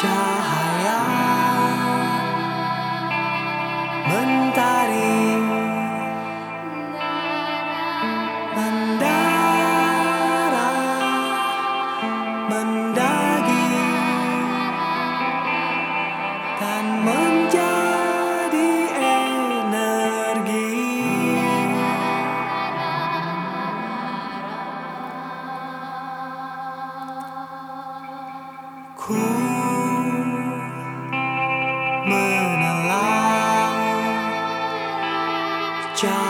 cahaya mentari. Mendara mendagi dan menjadi energi. Ku job.